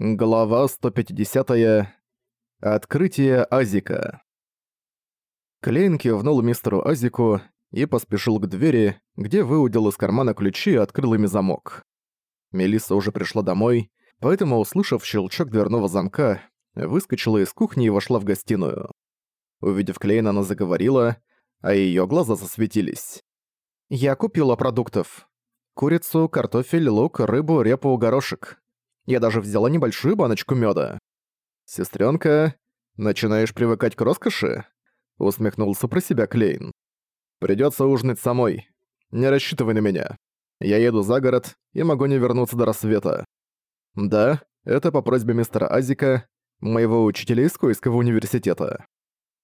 Глава 150. -я. Открытие Азика. Клейн кивнул мистеру Азику и поспешил к двери, где выудил из кармана ключи и открыл ими замок. Мелисса уже пришла домой, поэтому, услышав щелчок дверного замка, выскочила из кухни и вошла в гостиную. Увидев Клейна, она заговорила, а её глаза засветились. «Я купила продуктов. Курицу, картофель, лук, рыбу, репу, горошек. Я даже взяла небольшую баночку мёда. «Сестрёнка, начинаешь привыкать к роскоши?» Усмехнулся про себя Клейн. «Придётся ужинать самой. Не рассчитывай на меня. Я еду за город и могу не вернуться до рассвета. Да, это по просьбе мистера Азика, моего учителя из Койского университета».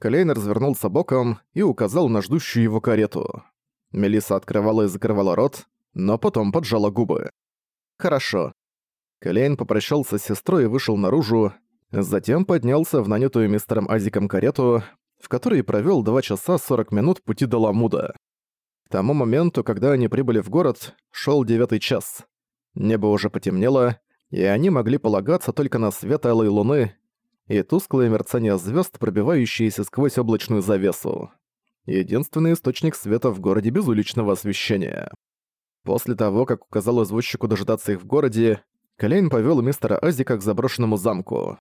Клейн развернулся боком и указал на ждущую его карету. Мелисса открывала и закрывала рот, но потом поджала губы. «Хорошо. Клейн попрощался с сестрой и вышел наружу, затем поднялся в нанятую мистером Азиком карету, в которой провёл 2 часа 40 минут пути до Ламуда. К тому моменту, когда они прибыли в город, шёл девятый час. Небо уже потемнело, и они могли полагаться только на свет алой луны и тусклое мерцание звёзд, пробивающиеся сквозь облачную завесу. Единственный источник света в городе без уличного освещения. После того, как указал извозчику дожидаться их в городе, Клейн повёл мистера Азика к заброшенному замку.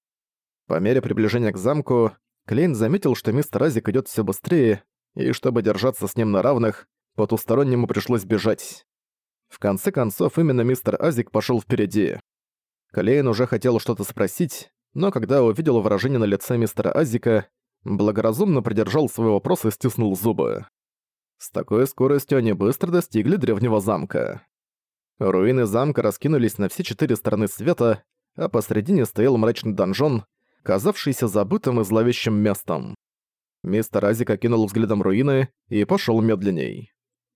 По мере приближения к замку, Клейн заметил, что мистер Азик идёт всё быстрее, и чтобы держаться с ним на равных, потустороннему пришлось бежать. В конце концов, именно мистер Азик пошёл впереди. Клейн уже хотел что-то спросить, но когда увидел выражение на лице мистера Азика, благоразумно придержал свой вопрос и стиснул зубы. С такой скоростью они быстро достигли древнего замка. Руины замка раскинулись на все четыре стороны света, а посредине стоял мрачный донжон, казавшийся забытым и зловещим местом. Мистер Азик окинул взглядом руины и пошёл медленней.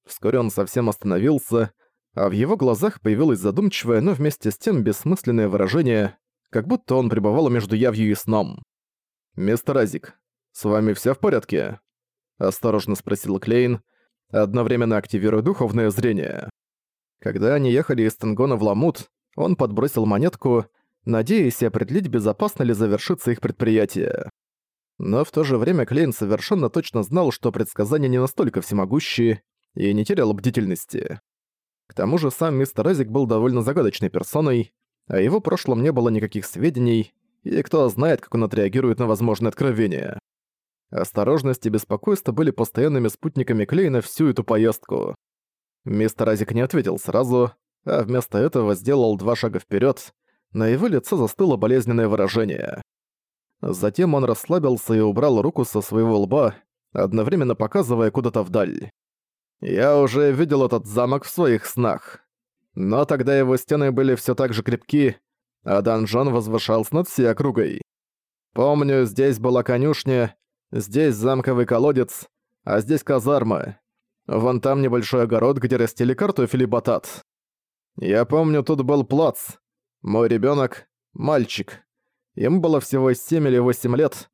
Вскоре он совсем остановился, а в его глазах появилось задумчивое, но вместе с тем бессмысленное выражение, как будто он пребывал между явью и сном. «Мистер Азик, с вами всё в порядке?» – осторожно спросил Клейн, одновременно активируя духовное зрение. Когда они ехали из Тенгона в Ламут, он подбросил монетку, надеясь определить, безопасно ли завершится их предприятие. Но в то же время Клейн совершенно точно знал, что предсказания не настолько всемогущие, и не терял бдительности. К тому же сам мистер Азик был довольно загадочной персоной, о его прошлом не было никаких сведений, и кто знает, как он отреагирует на возможное откровение. Осторожность и беспокойство были постоянными спутниками Клейна всю эту поездку. Мистер Азик не ответил сразу, а вместо этого сделал два шага вперед. На его лице застыло болезненное выражение. Затем он расслабился и убрал руку со своего лба, одновременно показывая куда-то вдаль. «Я уже видел этот замок в своих снах. Но тогда его стены были все так же крепки, а донжон возвышался над всей округой. Помню, здесь была конюшня, здесь замковый колодец, а здесь казарма. Вон там небольшой огород, где растили картофель и батат. Я помню, тут был плац. Мой ребенок, мальчик. Ему было всего 7 или 8 лет.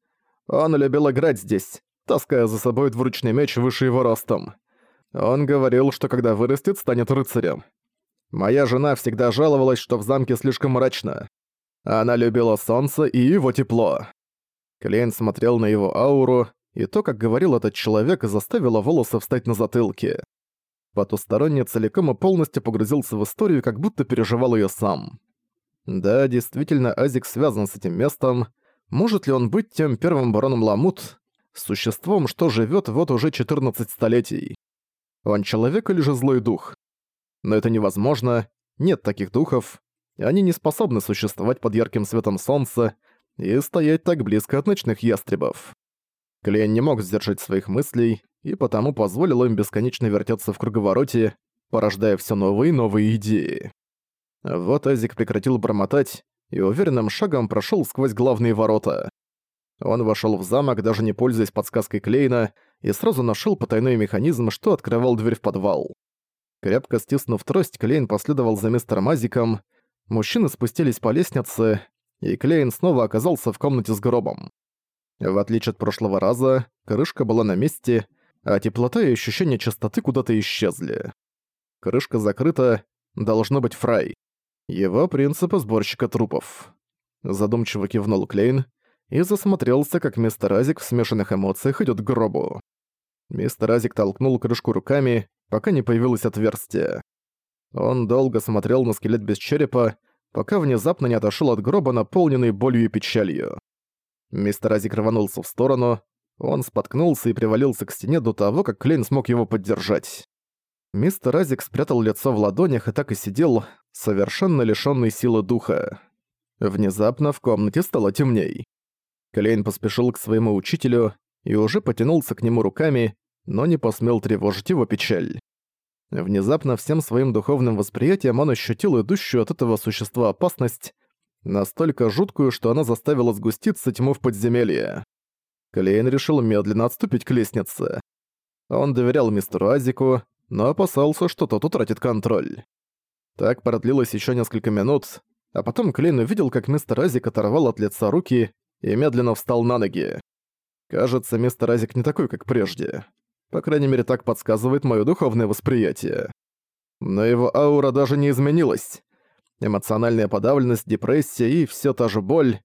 Он любил играть здесь, таская за собой двуручный меч выше его ростом. Он говорил, что когда вырастет, станет рыцарем. Моя жена всегда жаловалась, что в замке слишком мрачно. Она любила солнце и его тепло. Клейн смотрел на его ауру, и то, как говорил этот человек, заставило волосы встать на затылке. Потусторонний целиком и полностью погрузился в историю, как будто переживал её сам. Да, действительно, Азик связан с этим местом. Может ли он быть тем первым бароном Ламут, существом, что живёт вот уже 14 столетий? Он человек или же злой дух? Но это невозможно, нет таких духов, они не способны существовать под ярким светом солнца и стоять так близко от ночных ястребов. Клейн не мог сдержать своих мыслей, и потому позволил им бесконечно вертеться в круговороте, порождая все новые и новые идеи. Вот Азик прекратил бормотать и уверенным шагом прошел сквозь главные ворота. Он вошел в замок, даже не пользуясь подсказкой Клейна, и сразу нашел потайной механизм, что открывал дверь в подвал. Крепко стиснув трость, Клейн последовал за мистером Азиком. Мужчины спустились по лестнице, и Клейн снова оказался в комнате с гробом. В отличие от прошлого раза, крышка была на месте, а теплота и ощущение чистоты куда-то исчезли. Крышка закрыта, должно быть фрай. Его принципы сборщика трупов. Задумчиво кивнул Клейн и засмотрелся, как мистер Азик в смешанных эмоциях идёт к гробу. Мистер Азик толкнул крышку руками, пока не появилось отверстие. Он долго смотрел на скелет без черепа, пока внезапно не отошёл от гроба, наполненный болью и печалью. Мистер Азик рванулся в сторону, он споткнулся и привалился к стене до того, как Клейн смог его поддержать. Мистер Азик спрятал лицо в ладонях и так и сидел, совершенно лишённый силы духа. Внезапно в комнате стало темней. Клейн поспешил к своему учителю и уже потянулся к нему руками, но не посмел тревожить его печаль. Внезапно всем своим духовным восприятием он ощутил идущую от этого существа опасность, настолько жуткую, что она заставила сгуститься тьму в подземелье. Клейн решил медленно отступить к лестнице. Он доверял мистеру Азику, но опасался, что тот утратит контроль. Так продлилось еще несколько минут, а потом Клейн увидел, как мистер Азик оторвал от лица руки и медленно встал на ноги. Кажется, мистер Азик не такой, как прежде. По крайней мере, так подсказывает моё духовное восприятие. Но его аура даже не изменилась. Эмоциональная подавленность, депрессия и всё та же боль.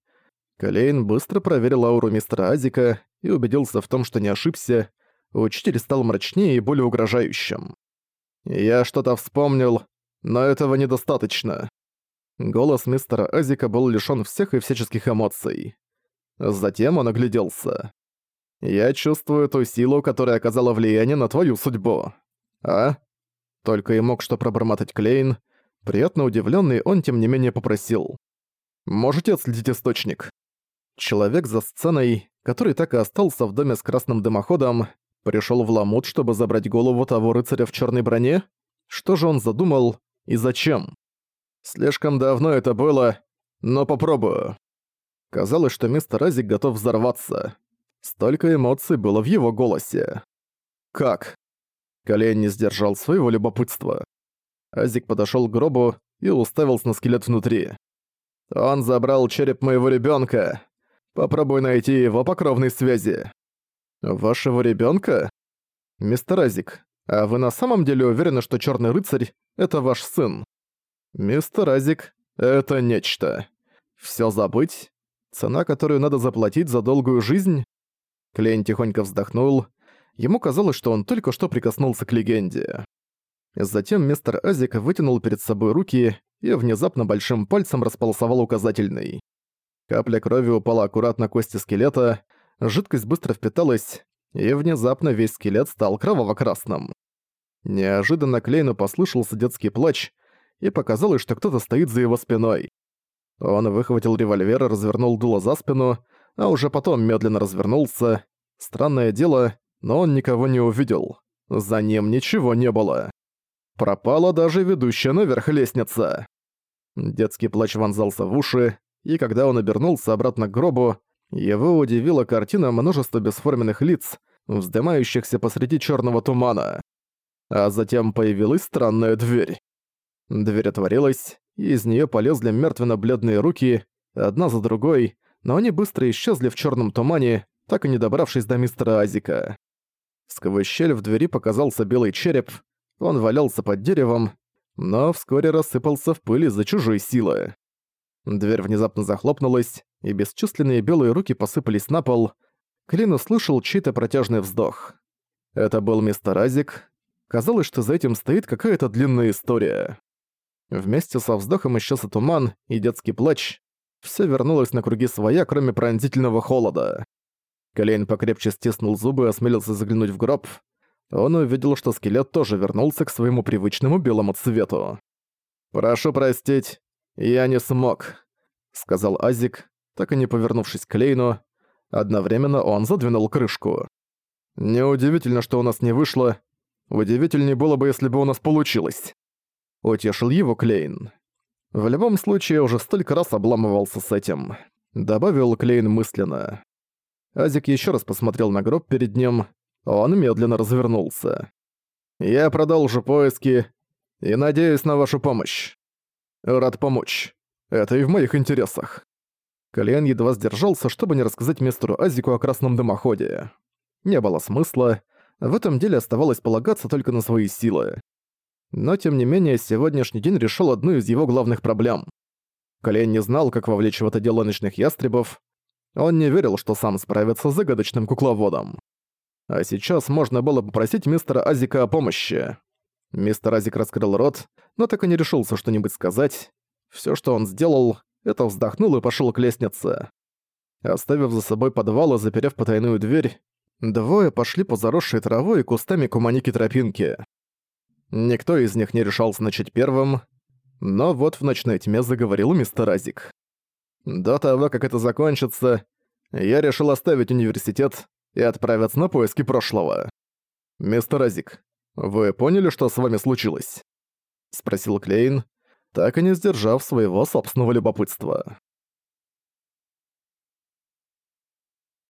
Клейн быстро проверил ауру мистера Азика и убедился в том, что не ошибся. Учитель стал мрачнее и более угрожающим. «Я что-то вспомнил, но этого недостаточно». Голос мистера Азика был лишён всех и всяческих эмоций. Затем он огляделся. «Я чувствую ту силу, которая оказала влияние на твою судьбу. А?» Только и мог что пробормотать Клейн. Приятно удивленный, он тем не менее попросил. «Можете отследить источник?» Человек за сценой, который так и остался в доме с красным дымоходом, пришел в ламут, чтобы забрать голову того рыцаря в черной броне? Что же он задумал и зачем? Слишком давно это было, но попробую. Казалось, что мистер Азик готов взорваться. Столько эмоций было в его голосе. «Как?» Колен не сдержал своего любопытства. Азик подошёл к гробу и уставился на скелет внутри. «Он забрал череп моего ребёнка. Попробуй найти его по кровной связи». «Вашего ребёнка?» «Мистер Азик, а вы на самом деле уверены, что Чёрный Рыцарь — это ваш сын?» «Мистер Азик, это нечто. Всё забыть? Цена, которую надо заплатить за долгую жизнь? Клейн тихонько вздохнул. Ему казалось, что он только что прикоснулся к легенде. Затем мистер Азик вытянул перед собой руки и внезапно большим пальцем располосовал указательный. Капля крови упала аккуратно кости скелета, жидкость быстро впиталась, и внезапно весь скелет стал кроваво-красным. Неожиданно Клейну послышался детский плач, и показалось, что кто-то стоит за его спиной. Он выхватил револьвер и развернул дуло за спину, а уже потом медленно развернулся. Странное дело, но он никого не увидел. За ним ничего не было. Пропала даже ведущая наверх лестница. Детский плач вонзался в уши, и когда он обернулся обратно к гробу, его удивила картина множества бесформенных лиц, вздымающихся посреди черного тумана. А затем появилась странная дверь. Дверь отворилась, и из нее полезли мертвенно-бледные руки, одна за другой, но они быстро исчезли в черном тумане, так и не добравшись до мистера Азика. Сквозь щель в двери показался белый череп, он валялся под деревом, но вскоре рассыпался в пыль из-за чужой силы. Дверь внезапно захлопнулась, и бесчисленные белые руки посыпались на пол. Клин услышал чей-то протяжный вздох. Это был мистер Азик. Казалось, что за этим стоит какая-то длинная история. Вместе со вздохом исчез и туман, и детский плач. Все вернулось на круги своя, кроме пронзительного холода. Колейн покрепче стиснул зубы и осмелился заглянуть в гроб. Он увидел, что скелет тоже вернулся к своему привычному белому цвету. «Прошу простить, я не смог», — сказал Азик, так и не повернувшись к Клейну. Одновременно он задвинул крышку. «Неудивительно, что у нас не вышло. Удивительнее было бы, если бы у нас получилось». Утешил его Клейн. В любом случае, уже столько раз обламывался с этим. Добавил Клейн мысленно. Азик еще раз посмотрел на гроб перед ним. Он медленно развернулся. «Я продолжу поиски и надеюсь на вашу помощь. Рад помочь. Это и в моих интересах». Клейн едва сдержался, чтобы не рассказать мистеру Азику о красном дымоходе. Не было смысла. В этом деле оставалось полагаться только на свои силы. Но тем не менее, сегодняшний день решил одну из его главных проблем. Клейн не знал, как вовлечь в это дело ночных ястребов. Он не верил, что сам справится с загадочным кукловодом. А сейчас можно было попросить мистера Азика о помощи. Мистер Азик раскрыл рот, но так и не решился что-нибудь сказать. Все, что он сделал, это вздохнул и пошел к лестнице. Оставив за собой подвал и заперев потайную дверь, двое пошли по заросшей травой и кустами куманики тропинки. Никто из них не решался начать первым, но вот в ночной тьме заговорил мистер Азик. До того, как это закончится, я решил оставить университет и отправиться на поиски прошлого. «Мистер Азик, вы поняли, что с вами случилось?» — спросил Клейн, так и не сдержав своего собственного любопытства.